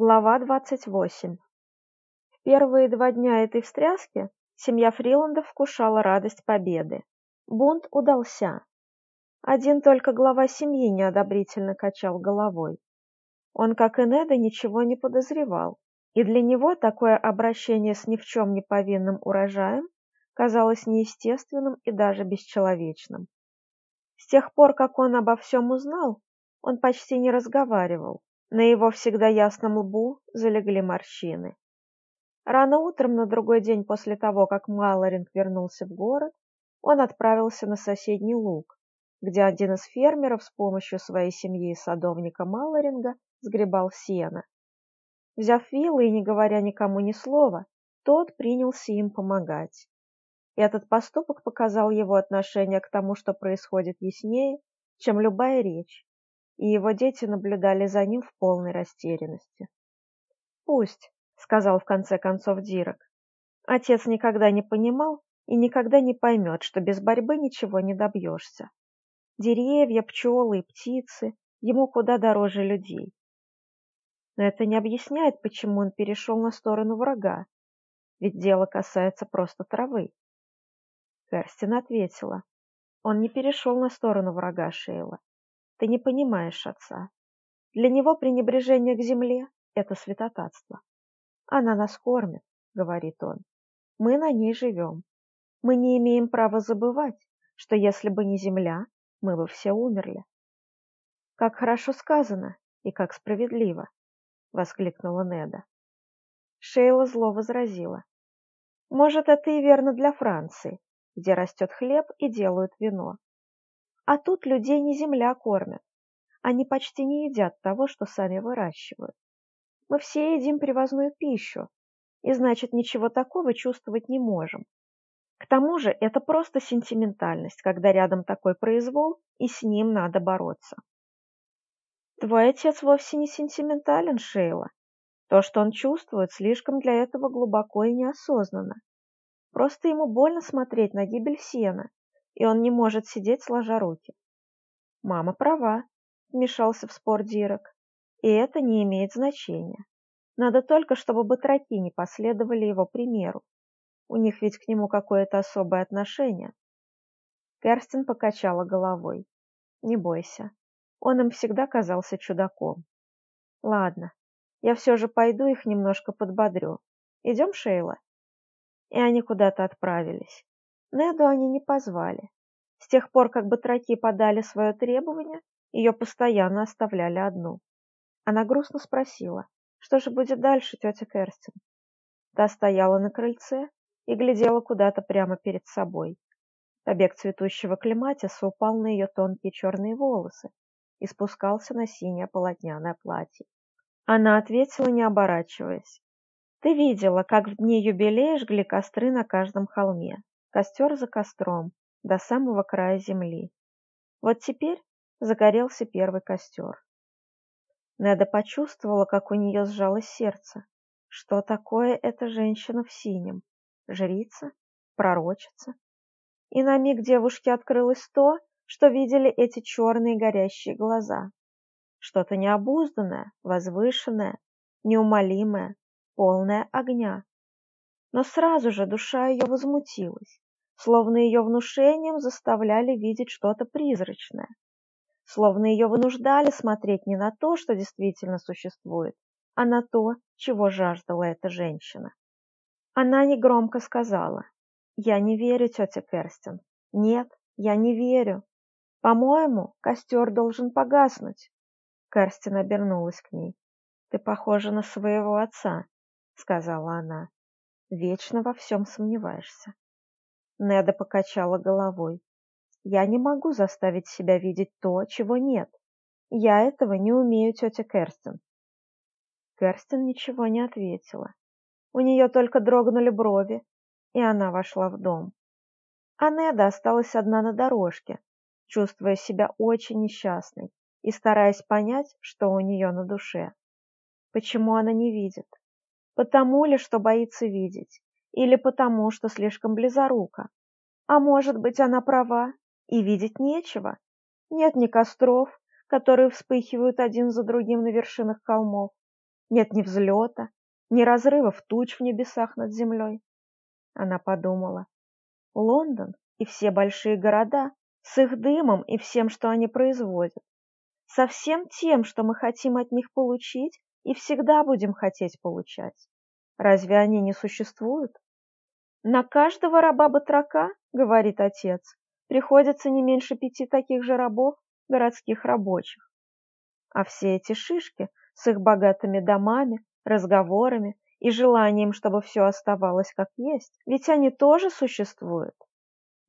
Глава двадцать восемь. В первые два дня этой встряски семья Фриландов вкушала радость победы. Бунт удался. Один только глава семьи неодобрительно качал головой. Он, как и Неда, ничего не подозревал, и для него такое обращение с ни в чем не повинным урожаем казалось неестественным и даже бесчеловечным. С тех пор, как он обо всем узнал, он почти не разговаривал, на его всегда ясном лбу залегли морщины. Рано утром на другой день после того, как Малоринг вернулся в город, он отправился на соседний луг, где один из фермеров с помощью своей семьи и садовника Малоринга сгребал сено. Взяв вилы и не говоря никому ни слова, тот принялся им помогать. Этот поступок показал его отношение к тому, что происходит яснее, чем любая речь и его дети наблюдали за ним в полной растерянности. «Пусть», — сказал в конце концов Дирок. Отец никогда не понимал и никогда не поймет, что без борьбы ничего не добьешься. Деревья, пчелы и птицы ему куда дороже людей. Но это не объясняет, почему он перешел на сторону врага, ведь дело касается просто травы. Керстин ответила. Он не перешел на сторону врага Шейла. Ты не понимаешь отца. Для него пренебрежение к земле – это святотатство. Она нас кормит, говорит он. Мы на ней живем. Мы не имеем права забывать, что если бы не земля, мы бы все умерли. Как хорошо сказано и как справедливо, воскликнула Неда. Шейла зло возразила. Может, это и верно для Франции, где растет хлеб и делают вино. А тут людей не земля кормят. Они почти не едят того, что сами выращивают. Мы все едим привозную пищу, и значит ничего такого чувствовать не можем. К тому же это просто сентиментальность, когда рядом такой произвол, и с ним надо бороться. Твой отец вовсе не сентиментален, Шейла. То, что он чувствует, слишком для этого глубоко и неосознанно. Просто ему больно смотреть на гибель сена, и он не может сидеть сложа руки. Мама права, вмешался в спор Дирек, и это не имеет значения. Надо только, чтобы батраки не последовали его примеру. У них ведь к нему какое-то особое отношение. Керстин покачала головой. Не бойся, он им всегда казался чудаком. Ладно, я все же пойду их немножко подбодрю. Идем, Шейла? И они куда-то отправились. Неду они не позвали. С тех пор, как батраки подали свое требование, ее постоянно оставляли одну. Она грустно спросила, что же будет дальше, тетя Керстин? Та стояла на крыльце и глядела куда-то прямо перед собой. Побег цветущего клематиса упал на ее тонкие черные волосы и спускался на синее полотняное платье. Она ответила, не оборачиваясь. «Ты видела, как в дни юбилея жгли костры на каждом холме костер за костром, до самого края земли. Вот теперь загорелся первый костер. Неда почувствовала, как у нее сжалось сердце. Что такое эта женщина в синем? Жрица? Пророчица? И на миг девушке открылось то, что видели эти черные горящие глаза. Что-то необузданное, возвышенное, неумолимое, полное огня но сразу же душа ее возмутилась, словно ее внушением заставляли видеть что-то призрачное, словно ее вынуждали смотреть не на то, что действительно существует, а на то, чего жаждала эта женщина. Она негромко сказала, «Я не верю, тетя Керстин. Нет, я не верю. По-моему, костер должен погаснуть». Керстин обернулась к ней. «Ты похожа на своего отца», — сказала она. Вечно во всем сомневаешься. Неда покачала головой. Я не могу заставить себя видеть то, чего нет. Я этого не умею, тетя Керстин. Керстин ничего не ответила. У нее только дрогнули брови, и она вошла в дом. А Неда осталась одна на дорожке, чувствуя себя очень несчастной и стараясь понять, что у нее на душе. Почему она не видит? Потому ли, что боится видеть, или потому, что слишком близорука. А может быть, она права, и видеть нечего. Нет ни костров, которые вспыхивают один за другим на вершинах холмов. Нет ни взлета, ни разрывов туч в небесах над землей. Она подумала, Лондон и все большие города с их дымом и всем, что они производят, со всем тем, что мы хотим от них получить и всегда будем хотеть получать. Разве они не существуют? На каждого раба-батрака, говорит отец, приходится не меньше пяти таких же рабов, городских рабочих. А все эти шишки с их богатыми домами, разговорами и желанием, чтобы все оставалось как есть, ведь они тоже существуют.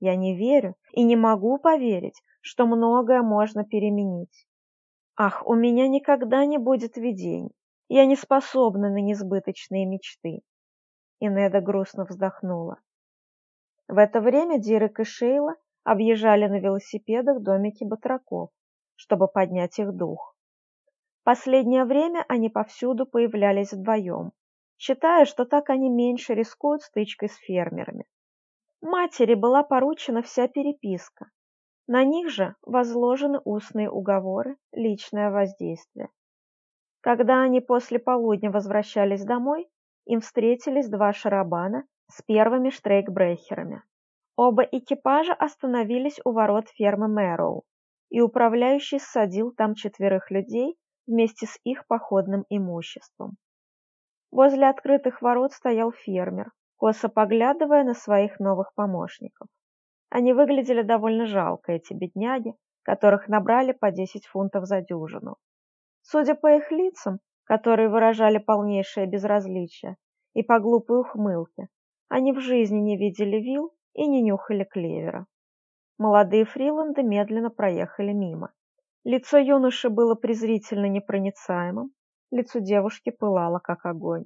Я не верю и не могу поверить, что многое можно переменить. Ах, у меня никогда не будет видений. Я не способна на несбыточные мечты. И Неда грустно вздохнула. В это время Дирек и Шейла объезжали на велосипедах домики батраков, чтобы поднять их дух. Последнее время они повсюду появлялись вдвоем, считая, что так они меньше рискуют стычкой с фермерами. Матери была поручена вся переписка. На них же возложены устные уговоры, личное воздействие. Когда они после полудня возвращались домой, им встретились два шарабана с первыми штрейкбрехерами. Оба экипажа остановились у ворот фермы Мэроу, и управляющий ссадил там четверых людей вместе с их походным имуществом. Возле открытых ворот стоял фермер, косо поглядывая на своих новых помощников. Они выглядели довольно жалко, эти бедняги, которых набрали по 10 фунтов за дюжину. Судя по их лицам, которые выражали полнейшее безразличие, и по глупой ухмылке, они в жизни не видели вил и не нюхали клевера. Молодые фриланды медленно проехали мимо. Лицо юноши было презрительно непроницаемым, лицо девушки пылало, как огонь.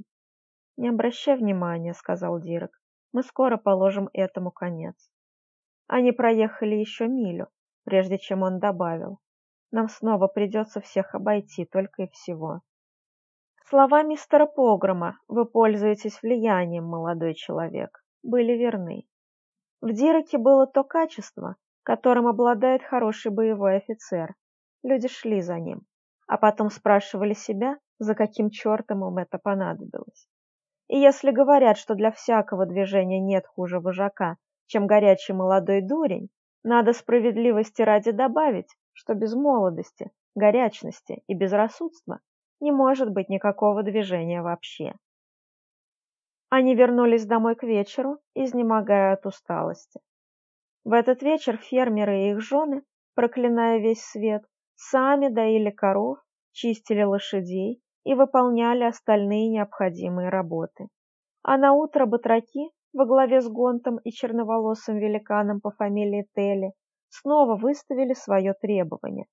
«Не обращай внимания», — сказал Дирек. «Мы скоро положим этому конец». Они проехали еще милю, прежде чем он добавил. «Нам снова придется всех обойти, только и всего». Слова мистера Погрома «Вы пользуетесь влиянием, молодой человек» были верны. В Диреке было то качество, которым обладает хороший боевой офицер. Люди шли за ним, а потом спрашивали себя, за каким чертом им это понадобилось. И если говорят, что для всякого движения нет хуже вожака, чем горячий молодой дурень, надо справедливости ради добавить, что без молодости, горячности и безрассудства не может быть никакого движения вообще. Они вернулись домой к вечеру, изнемогая от усталости. В этот вечер фермеры и их жены, проклиная весь свет, сами доили коров, чистили лошадей и выполняли остальные необходимые работы. А на утро батраки во главе с Гонтом и черноволосым великаном по фамилии Телли снова выставили свое требование.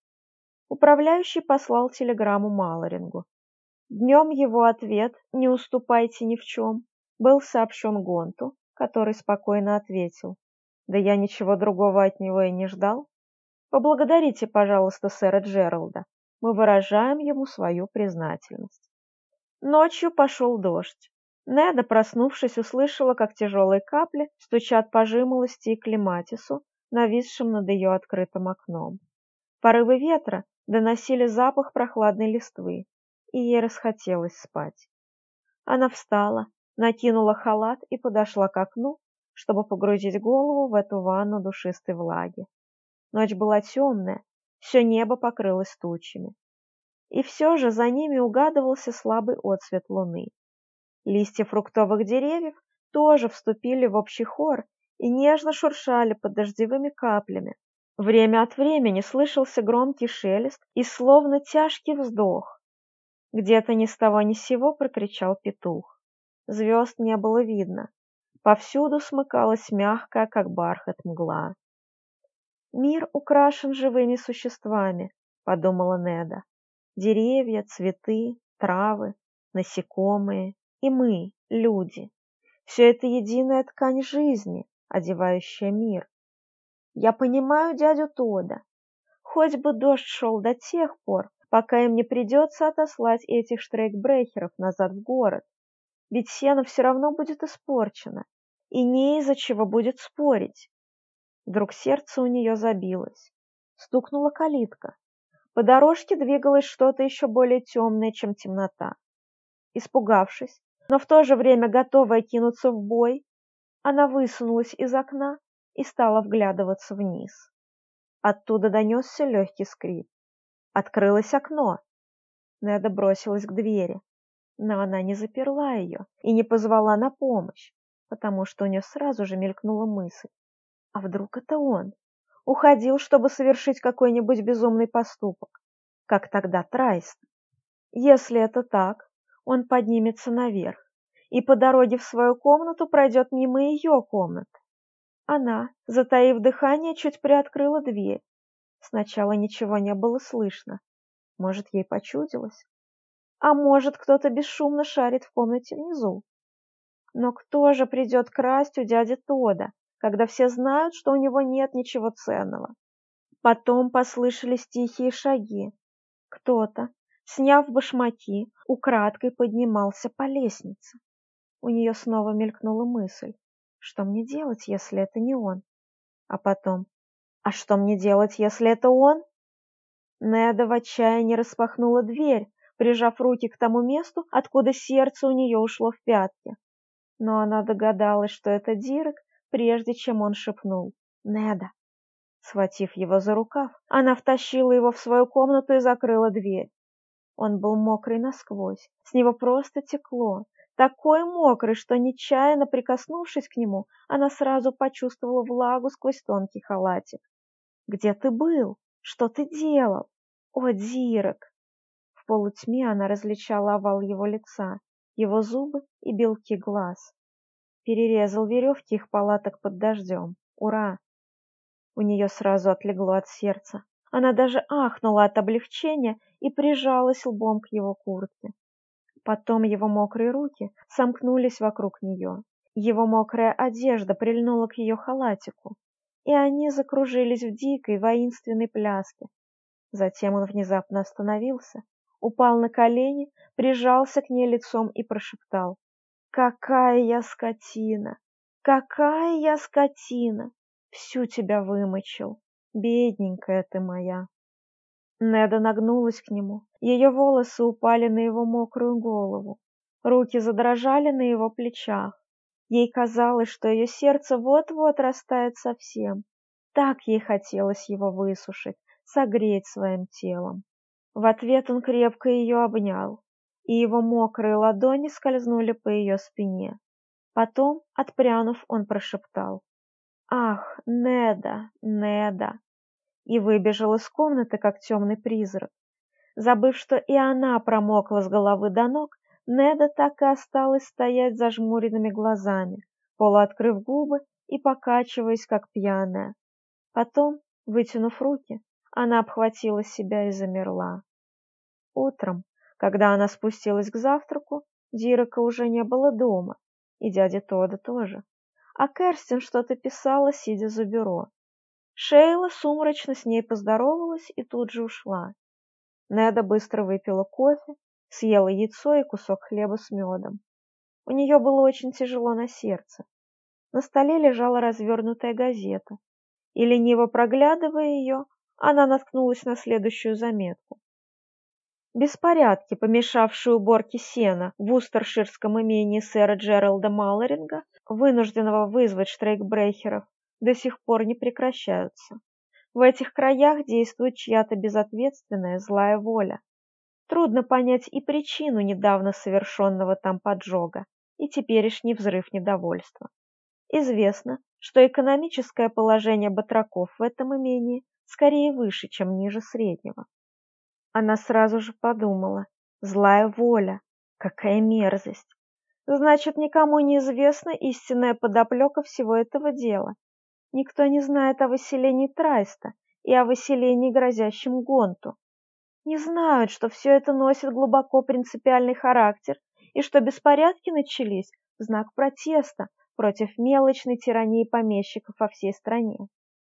Управляющий послал телеграмму Малорингу. Днем его ответ «Не уступайте ни в чем» был сообщен Гонту, который спокойно ответил «Да я ничего другого от него и не ждал. Поблагодарите, пожалуйста, сэра Джералда, мы выражаем ему свою признательность. Ночью пошел дождь. Неда, проснувшись, услышала, как тяжелые капли стучат по жимолости и клематису, нависшим над ее открытым окном. Порывы ветра доносили запах прохладной листвы, и ей расхотелось спать. Она встала, накинула халат и подошла к окну, чтобы погрузить голову в эту ванну душистой влаги. Ночь была темная, все небо покрылось тучами. И все же за ними угадывался слабый отсвет луны. Листья фруктовых деревьев тоже вступили в общий хор и нежно шуршали под дождевыми каплями. Время от времени слышался громкий шелест и словно тяжкий вздох. Где-то ни с того ни с сего прокричал петух. Звезд не было видно. Повсюду смыкалась мягкая, как бархат, мгла. «Мир украшен живыми существами», — подумала Неда. «Деревья, цветы, травы, насекомые и мы, люди. Все это единая ткань жизни, одевающая мир. Я понимаю дядю Тода. Хоть бы дождь шел до тех пор, пока им не придется отослать этих штрейкбрехеров назад в город. Ведь сено все равно будет испорчено, и не из-за чего будет спорить. Вдруг сердце у нее забилось. Стукнула калитка. По дорожке двигалось что-то еще более темное, чем темнота. Испугавшись, но в то же время готовая кинуться в бой, она высунулась из окна и стала вглядываться вниз. Оттуда донесся легкий скрип. Открылось окно. Неда бросилась к двери, но она не заперла ее и не позвала на помощь, потому что у нее сразу же мелькнула мысль. А вдруг это он? Уходил, чтобы совершить какой-нибудь безумный поступок, как тогда Трайст. Если это так, он поднимется наверх и по дороге в свою комнату пройдет мимо ее комнаты. Она, затаив дыхание, чуть приоткрыла дверь. Сначала ничего не было слышно. Может, ей почудилось? А может, кто-то бесшумно шарит в комнате внизу? Но кто же придет красть у дяди Тода, когда все знают, что у него нет ничего ценного? Потом послышались тихие шаги. Кто-то, сняв башмаки, украдкой поднимался по лестнице. У нее снова мелькнула мысль, что мне делать, если это не он? А потом, а что мне делать, если это он? Неда в отчаянии распахнула дверь, прижав руки к тому месту, откуда сердце у нее ушло в пятки. Но она догадалась, что это Дирек, прежде чем он шепнул «Неда». Схватив его за рукав, она втащила его в свою комнату и закрыла дверь. Он был мокрый насквозь, с него просто текло, такой мокрый, что, нечаянно прикоснувшись к нему, она сразу почувствовала влагу сквозь тонкий халатик. «Где ты был? Что ты делал? О, Дирек!» В полутьме она различала овал его лица, его зубы и белки глаз. Перерезал веревки их палаток под дождем. Ура! У нее сразу отлегло от сердца. Она даже ахнула от облегчения и прижалась лбом к его куртке. Потом его мокрые руки сомкнулись вокруг нее. Его мокрая одежда прильнула к ее халатику, и они закружились в дикой воинственной пляске. Затем он внезапно остановился, упал на колени, прижался к ней лицом и прошептал. «Какая я скотина! Какая я скотина! Всю тебя вымочил! Бедненькая ты моя!» Неда нагнулась к нему. Ее волосы упали на его мокрую голову. Руки задрожали на его плечах. Ей казалось, что ее сердце вот-вот растает совсем. Так ей хотелось его высушить, согреть своим телом. В ответ он крепко ее обнял, и его мокрые ладони скользнули по ее спине. Потом, отпрянув, он прошептал. «Ах, Неда, Неда!» И выбежал из комнаты, как темный призрак. Забыв, что и она промокла с головы до ног, Неда так и осталась стоять зажмуренными глазами, полуоткрыв губы и покачиваясь, как пьяная. Потом, вытянув руки, она обхватила себя и замерла. Утром, когда она спустилась к завтраку, Дирека уже не было дома, и дядя Тода тоже. А Керстин что-то писала, сидя за бюро. Шейла сумрачно с ней поздоровалась и тут же ушла. Неда быстро выпила кофе, съела яйцо и кусок хлеба с медом. У нее было очень тяжело на сердце. На столе лежала развернутая газета, и, лениво проглядывая ее, она наткнулась на следующую заметку. Беспорядки, помешавшие уборке сена в Устерширском имении сэра Джералда Маллеринга, вынужденного вызвать штрейкбрехеров, до сих пор не прекращаются. В этих краях действует чья-то безответственная злая воля. Трудно понять и причину недавно совершенного там поджога, и теперешний взрыв недовольства. Известно, что экономическое положение батраков в этом имении скорее выше, чем ниже среднего. Она сразу же подумала, злая воля, какая мерзость. Значит, никому не известна истинная подоплека всего этого дела, Никто не знает о выселении Трайста и о выселении, грозящем Гонту. Не знают, что все это носит глубоко принципиальный характер и что беспорядки начались в знак протеста против мелочной тирании помещиков во всей стране.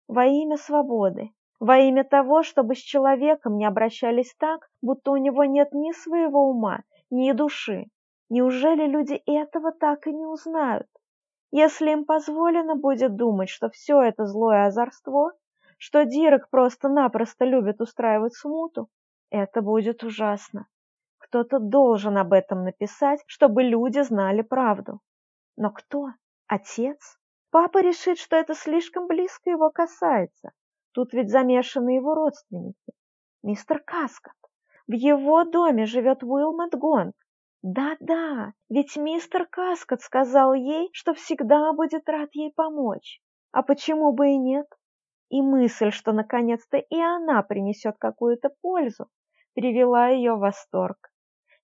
Во имя свободы, во имя того, чтобы с человеком не обращались так, будто у него нет ни своего ума, ни души. Неужели люди этого так и не узнают? Если им позволено будет думать, что все это злое озорство, что Дирек просто-напросто любит устраивать смуту, это будет ужасно. кто-то должен об этом написать, чтобы люди знали правду. Но кто? Отец? Папа решит, что это слишком близко его касается. Тут ведь замешаны его родственники. Мистер Каскот. В его доме живет Уилмот Гонт. Да-да, ведь мистер Каскот сказал ей, что всегда будет рад ей помочь. А почему бы и нет? И мысль, что наконец-то и она принесет какую-то пользу, привела ее в восторг.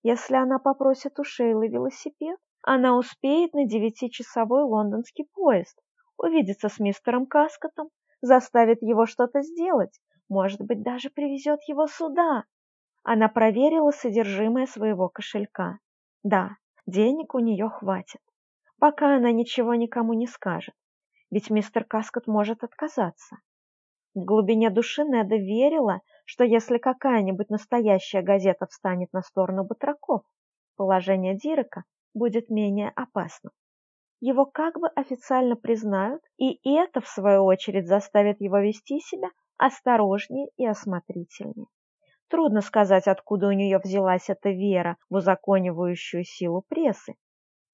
Если она попросит у Шейлы велосипед, она успеет на девятичасовой лондонский поезд, увидится с мистером Каскотом, заставит его что-то сделать, может быть, даже привезет его сюда. Она проверила содержимое своего кошелька. Да, денег у нее хватит. Пока она ничего никому не скажет, ведь мистер Каскот может отказаться. В глубине души Неда верила, что если какая-нибудь настоящая газета встанет на сторону батраков, положение Дирека будет менее опасным. Его как бы официально признают, и это, в свою очередь, заставит его вести себя осторожнее и осмотрительнее. Трудно сказать, откуда у нее взялась эта вера в узаконивающую силу прессы.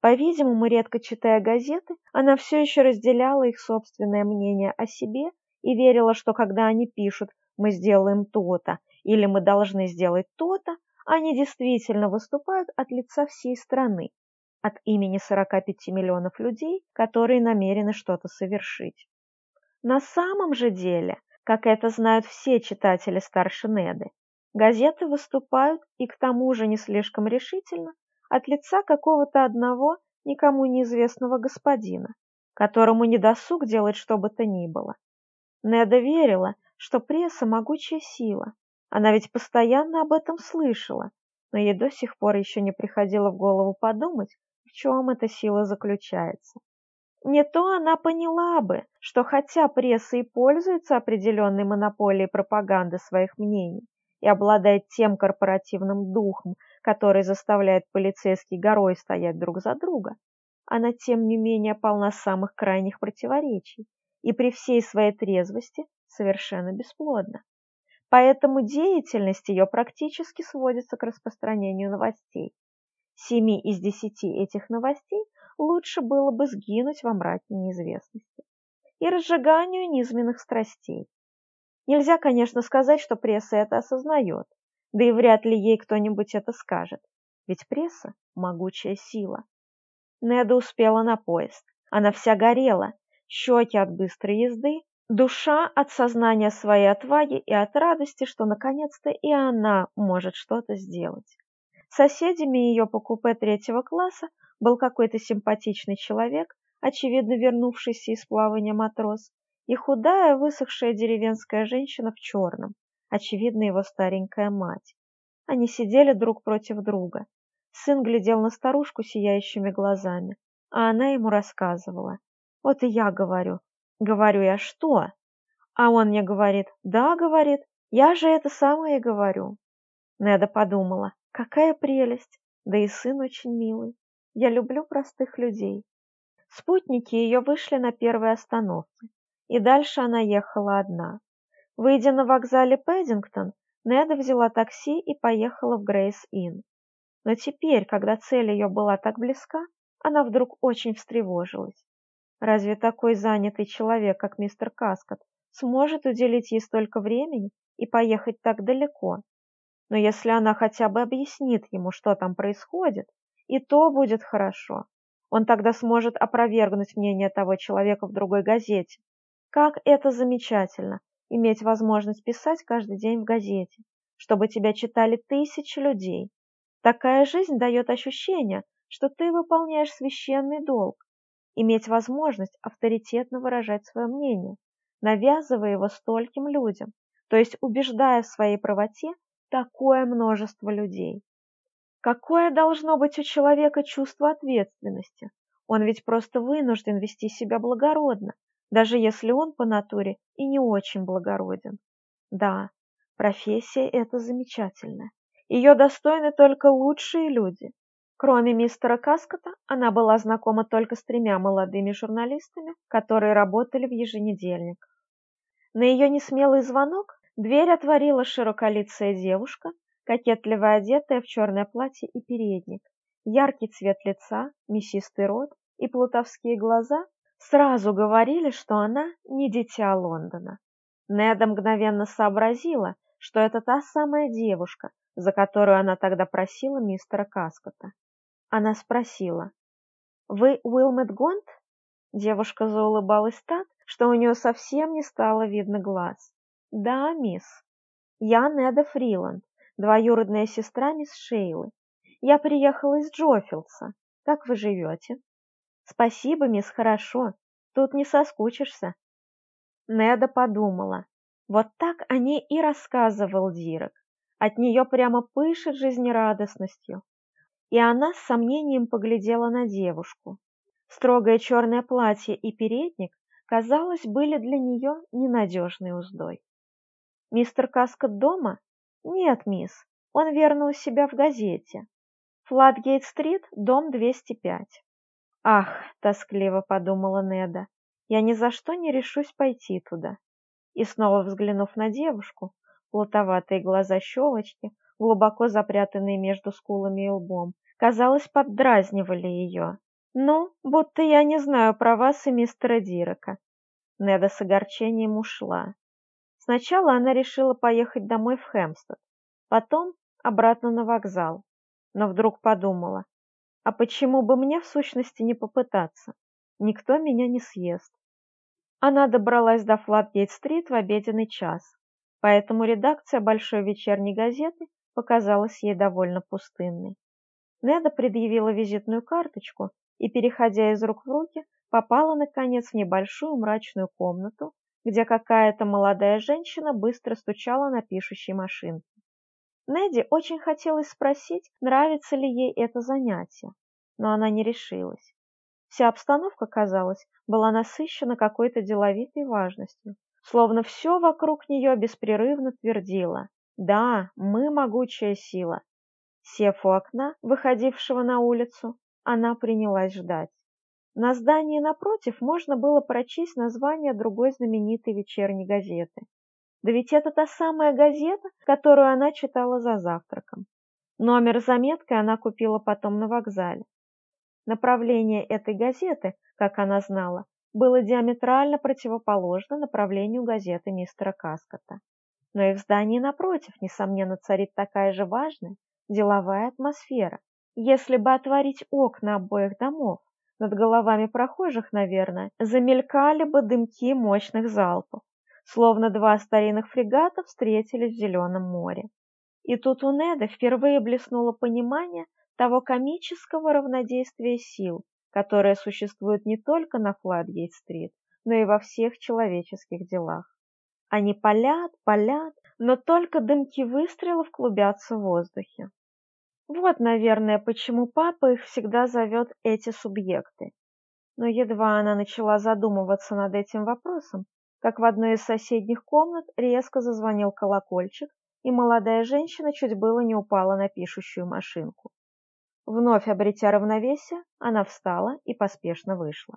По-видимому, редко читая газеты, она все еще разделяла их собственное мнение о себе и верила, что когда они пишут «мы сделаем то-то» или «мы должны сделать то-то», они действительно выступают от лица всей страны, от имени 45 миллионов людей, которые намерены что-то совершить. На самом же деле, как это знают все читатели старше Неды, газеты выступают и к тому же не слишком решительно от лица какого-то одного никому неизвестного господина, которому не досуг делать что бы то ни было. Неда верила, что пресса – могучая сила. Она ведь постоянно об этом слышала, но ей до сих пор еще не приходило в голову подумать, чем эта сила заключается. Не то она поняла бы, что хотя пресса и пользуется определенной монополией пропаганды своих мнений и обладает тем корпоративным духом, который заставляет полицейских горой стоять друг за друга, она тем не менее полна самых крайних противоречий и при всей своей трезвости совершенно бесплодна. Поэтому деятельность ее практически сводится к распространению новостей. Семи из десяти этих новостей лучше было бы сгинуть во мраке неизвестности и разжиганию низменных страстей. Нельзя, конечно, сказать, что пресса это осознает, да и вряд ли ей кто-нибудь это скажет, ведь пресса – могучая сила. Неда успела на поезд, она вся горела, щеки от быстрой езды, душа от сознания своей отваги и от радости, что наконец-то и она может что-то сделать. Соседями ее по купе третьего класса был какой-то симпатичный человек, очевидно вернувшийся из плавания матрос, и худая, высохшая деревенская женщина в черном, очевидно его старенькая мать. Они сидели друг против друга. Сын глядел на старушку сияющими глазами, а она ему рассказывала. Вот и я говорю. Говорю я, что? А он мне говорит, да, говорит, я же это самое говорю. Неда подумала, Какая прелесть! Да и сын очень милый. Я люблю простых людей. Спутники ее вышли на первой остановке, и дальше она ехала одна. Выйдя на вокзале Пэддингтон, Неда взяла такси и поехала в Грейс-Инн. Но теперь, когда цель ее была так близка, она вдруг очень встревожилась. Разве такой занятый человек, как мистер Каскот, сможет уделить ей столько времени и поехать так далеко? Но если она хотя бы объяснит ему, что там происходит, и то будет хорошо. Он тогда сможет опровергнуть мнение того человека в другой газете. Как это замечательно, иметь возможность писать каждый день в газете, чтобы тебя читали тысячи людей. Такая жизнь дает ощущение, что ты выполняешь священный долг, иметь возможность авторитетно выражать свое мнение, навязывая его стольким людям, то есть убеждая в своей правоте такое множество людей. Какое должно быть у человека чувство ответственности? Он ведь просто вынужден вести себя благородно, даже если он по натуре и не очень благороден. Да, профессия эта замечательная. Ее достойны только лучшие люди. Кроме мистера Каскота, она была знакома только с тремя молодыми журналистами, которые работали в еженедельниках. На ее несмелый звонок Дверь отворила широколицая девушка, кокетливо одетая в черное платье и передник, яркий цвет лица, мясистый рот и плутовские глаза сразу говорили, что она не дитя Лондона. Неда мгновенно сообразила, что это та самая девушка, за которую она тогда просила мистера Каскота. Она спросила, «Вы Уилмет Гонт?» Девушка заулыбалась так, что у нее совсем не стало видно глаз. «Да, мисс. Я Неда Фриланд, двоюродная сестра мисс Шейлы. Я приехала из Джофилса. Как вы живете?» «Спасибо, мисс, хорошо. Тут не соскучишься». Неда подумала. Вот так о ней и рассказывал Дирек. От нее прямо пышет жизнерадостностью. И она с сомнением поглядела на девушку. Строгое черное платье и передник, казалось, были для нее ненадежной уздой. «Мистер Каскот дома?» «Нет, мисс, он верно у себя в газете. Флатгейт-стрит, дом 205». «Ах!» — тоскливо подумала Неда. «Я ни за что не решусь пойти туда». И снова взглянув на девушку, плутоватые глаза щелочки, глубоко запрятанные между скулами и лбом, казалось, поддразнивали ее. «Ну, будто я не знаю про вас и мистера Дирека». Неда с огорчением ушла. Сначала она решила поехать домой в Хэмстед, потом обратно на вокзал, но вдруг подумала, а почему бы мне в сущности не попытаться? Никто меня не съест. Она добралась до Флатгейт-стрит в обеденный час, поэтому редакция большой вечерней газеты показалась ей довольно пустынной. Неда предъявила визитную карточку и, переходя из рук в руки, попала, наконец, в небольшую мрачную комнату, где какая-то молодая женщина быстро стучала на пишущей машинке. Неди очень хотелось спросить, нравится ли ей это занятие, но она не решилась. Вся обстановка, казалось, была насыщена какой-то деловитой важностью, словно все вокруг нее беспрерывно твердило «Да, мы могучая сила». Сев у окна, выходившего на улицу, она принялась ждать. На здании напротив можно было прочесть название другой знаменитой вечерней газеты. Да ведь это та самая газета, которую она читала за завтраком. Номер заметкой она купила потом на вокзале. Направление этой газеты, как она знала, было диаметрально противоположно направлению газеты мистера Каскота. Но и в здании напротив, несомненно, царит такая же важная деловая атмосфера. Если бы отворить окна обоих домов, над головами прохожих, наверное, замелькали бы дымки мощных залпов, словно два старинных фрегата встретились в зеленом море. И тут у Неда впервые блеснуло понимание того комического равнодействия сил, которое существует не только на Фладгейт-стрит, но и во всех человеческих делах. Они палят, палят, но только дымки выстрелов клубятся в воздухе. Вот, наверное, почему папа их всегда зовет эти субъекты. Но едва она начала задумываться над этим вопросом, как в одной из соседних комнат резко зазвонил колокольчик, и молодая женщина чуть было не упала на пишущую машинку. Вновь обретя равновесие, она встала и поспешно вышла.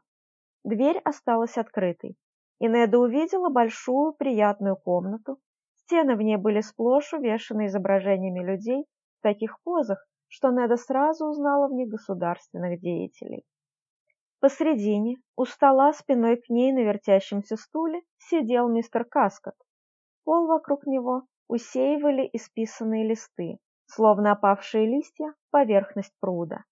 Дверь осталась открытой, и Неда увидела большую приятную комнату. Стены в ней были сплошь увешаны изображениями людей в таких позах, что Неда сразу узнала в них государственных деятелей. Посредине, у стола спиной к ней на вертящемся стуле, сидел мистер Каскот. Пол вокруг него усеивали исписанные листы, словно опавшие листья, поверхность пруда.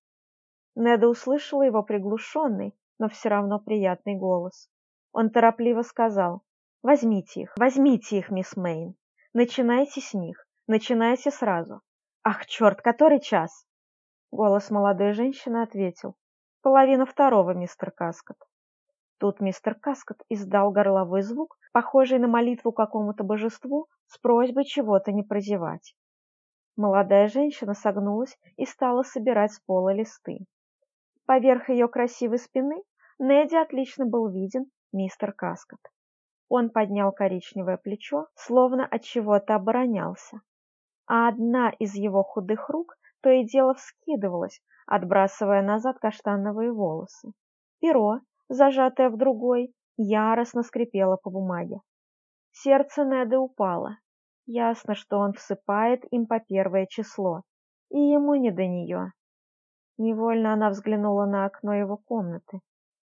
Неда услышала его приглушенный, но все равно приятный голос. Он торопливо сказал, «Возьмите их, возьмите их, мисс Мэйн. Начинайте с них, начинайте сразу. «Ах, черт, который час?» Голос молодой женщины ответил. «Половина второго, мистер Каскот». Тут мистер Каскот издал горловой звук, похожий на молитву какому-то божеству с просьбой чего-то не прозевать. Молодая женщина согнулась и стала собирать с пола листы. Поверх ее красивой спины Неди отлично был виден мистер Каскот. Он поднял коричневое плечо, словно от чего-то оборонялся а одна из его худых рук то и дело вскидывалась, отбрасывая назад каштановые волосы. Перо, зажатое в другой, яростно скрипело по бумаге. Сердце Неды упало. Ясно, что он всыпает им по первое число, и ему не до нее. Невольно она взглянула на окно его комнаты.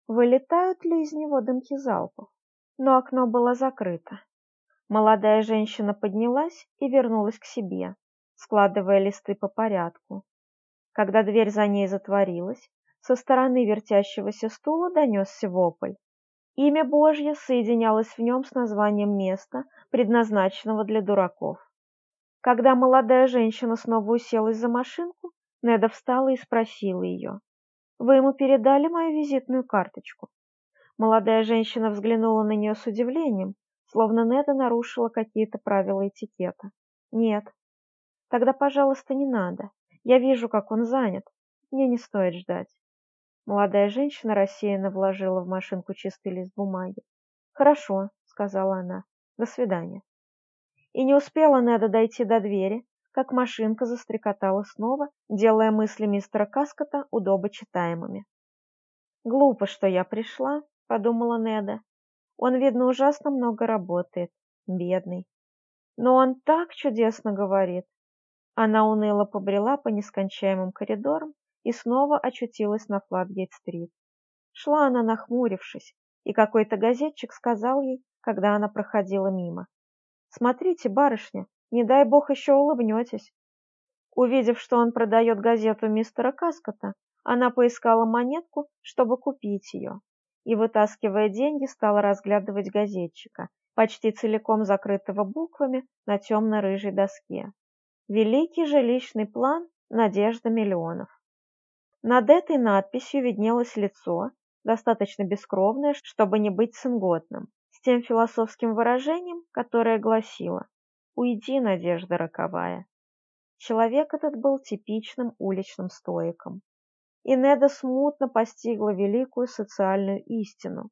Вылетают ли из него дымки залпов? Но окно было закрыто. Молодая женщина поднялась и вернулась к себе, складывая листы по порядку. Когда дверь за ней затворилась, со стороны вертящегося стула донесся вопль. Имя Божье соединялось в нем с названием места, предназначенного для дураков. Когда молодая женщина снова уселась за машинку, Неда встала и спросила ее. «Вы ему передали мою визитную карточку?» Молодая женщина взглянула на нее с удивлением, словно Неда нарушила какие-то правила этикета. «Нет». «Тогда, пожалуйста, не надо. Я вижу, как он занят. Мне не стоит ждать». Молодая женщина рассеянно вложила в машинку чистый лист бумаги. «Хорошо», — сказала она. «До свидания». И не успела Неда дойти до двери, как машинка застрекотала снова, делая мысли мистера Каскота удобочитаемыми. «Глупо, что я пришла», — подумала Неда. «Он, видно, ужасно много работает. Бедный. Но он так чудесно говорит». Она уныло побрела по нескончаемым коридорам и снова очутилась на Флатгейт-стрит. Шла она, нахмурившись, и какой-то газетчик сказал ей, когда она проходила мимо. «Смотрите, барышня, не дай бог еще улыбнетесь. Увидев, что он продает газету мистера Каскота, она поискала монетку, чтобы купить ее, и, вытаскивая деньги, стала разглядывать газетчика, почти целиком закрытого буквами на темно-рыжей доске. Великий жилищный план «Надежда миллионов». Над этой надписью виднелось лицо, достаточно бескровное, чтобы не быть цинготным, с тем философским выражением, которое гласило Уйди, надежда роковая. Человек этот был типичным уличным стоиком. И Неда смутно постигла великую социальную истину.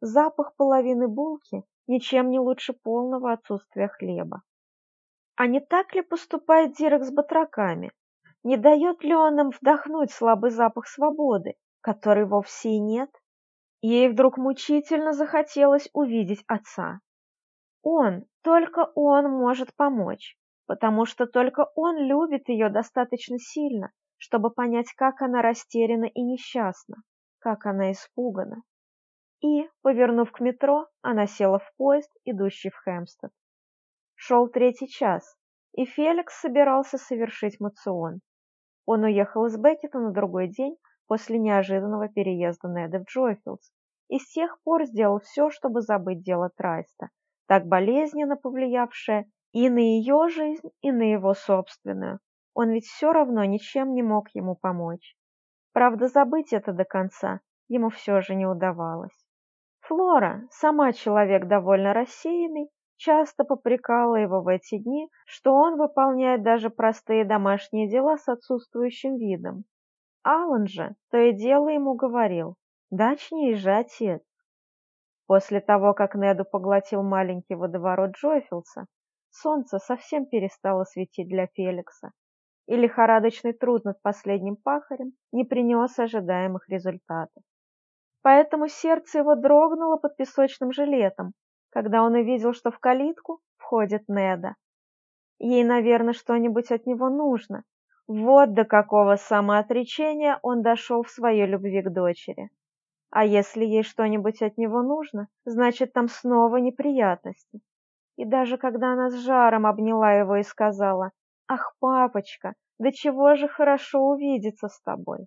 Запах половины булки ничем не лучше полного отсутствия хлеба. А не так ли поступает Дирек с батраками? Не дает ли он им вдохнуть слабый запах свободы, который вовсе и нет? Ей вдруг мучительно захотелось увидеть отца. Он, только он может помочь, потому что только он любит ее достаточно сильно, чтобы понять, как она растеряна и несчастна, как она испугана. И, повернув к метро, она села в поезд, идущий в Хэмстед. Шел третий час, и Феликс собирался совершить мацион. Он уехал из Беккета на другой день после неожиданного переезда Неда в Джойфилдс и с тех пор сделал все, чтобы забыть дело Трайста, так болезненно повлиявшая и на ее жизнь, и на его собственную. Он ведь все равно ничем не мог ему помочь. Правда, забыть это до конца ему все же не удавалось. Флора, сама человек довольно рассеянный, часто попрекала его в эти дни, что он выполняет даже простые домашние дела с отсутствующим видом. Алан же то и дело ему говорил, «Дачнее же, отец, После того, как Неду поглотил маленький водоворот Джойфилса, солнце совсем перестало светить для Феликса, и лихорадочный труд над последним пахарем не принес ожидаемых результатов. Поэтому сердце его дрогнуло под песочным жилетом, когда он увидел, что в калитку входит Неда. Ей, наверное, что-нибудь от него нужно. Вот до какого самоотречения он дошел в своей любви к дочери. А если ей что-нибудь от него нужно, значит, там снова неприятности. И даже когда она с жаром обняла его и сказала, «Ах, папочка, да чего же хорошо увидеться с тобой!»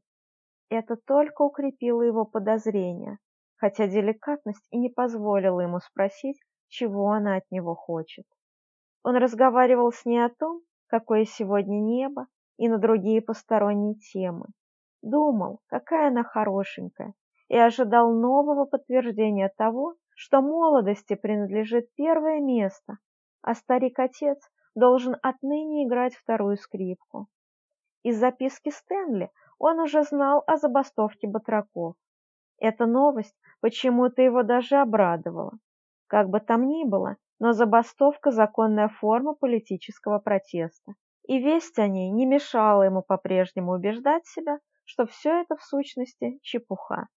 Это только укрепило его подозрения, хотя деликатность и не позволила ему спросить, чего она от него хочет. Он разговаривал с ней о том, какое сегодня небо, и на другие посторонние темы. Думал, какая она хорошенькая, и ожидал нового подтверждения того, что молодости принадлежит первое место, а старик-отец должен отныне играть вторую скрипку. Из записки Стэнли он уже знал о забастовке батраков. Эта новость почему-то его даже обрадовала. Как бы там ни было, но забастовка – законная форма политического протеста. И весть о ней не мешала ему по-прежнему убеждать себя, что все это в сущности чепуха.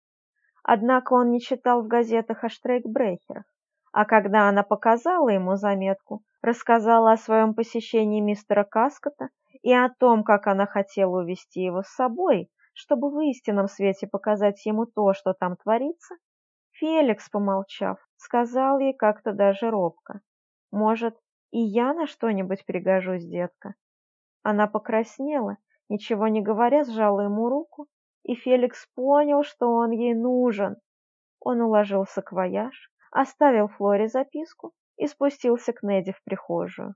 Однако он не читал в газетах о штрейкбрехерах, А когда она показала ему заметку, рассказала о своем посещении мистера Каскота и о том, как она хотела увести его с собой, чтобы в истинном свете показать ему то, что там творится, Феликс, помолчав, сказал ей как-то даже робко. «Может, и я на что-нибудь пригожусь, детка?» Она покраснела, ничего не говоря, сжала ему руку, и Феликс понял, что он ей нужен. Он уложил саквояж, оставил Флоре записку и спустился к Неди в прихожую.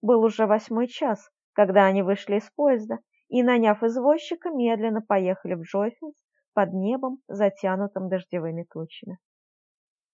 Был уже восьмой час, когда они вышли из поезда и, наняв извозчика, медленно поехали в Джойфилд под небом, затянутым дождевыми тучами.